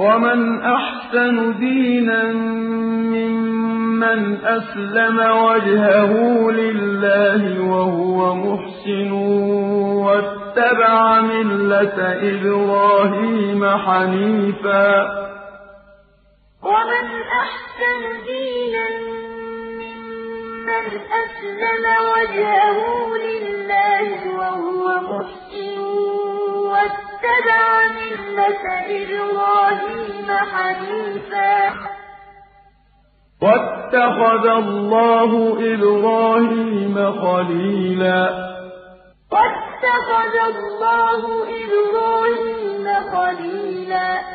وَمَنْ أَحْسَنُ دِينًا مِّمَّنْ أَسْلَمَ وَجْهَهُ لِلَّهِ وَهُوَ مُحْسِنٌ وَاتَّبَعَ مِلَّةَ إِبْرَاهِيمَ حَنِيفًا ۗ وَمَنْ أَحْسَنُ دِينًا مِّمَّنْ أَسْلَمَ وَجْهَهُ لِلَّهِ وَهُوَ مُحْسِنٌ وَاتَّبَعَ مِلَّةَ إِبْرَاهِيمَ حَنِيفًا ۗ. وَاتَّخَذَ اللَّهُ إِبْرَاهِيمَ خَلِيلًا. وَاتَّخَذَ اللَّهُ إِبْرَاهِيمَ خَلِيلًا.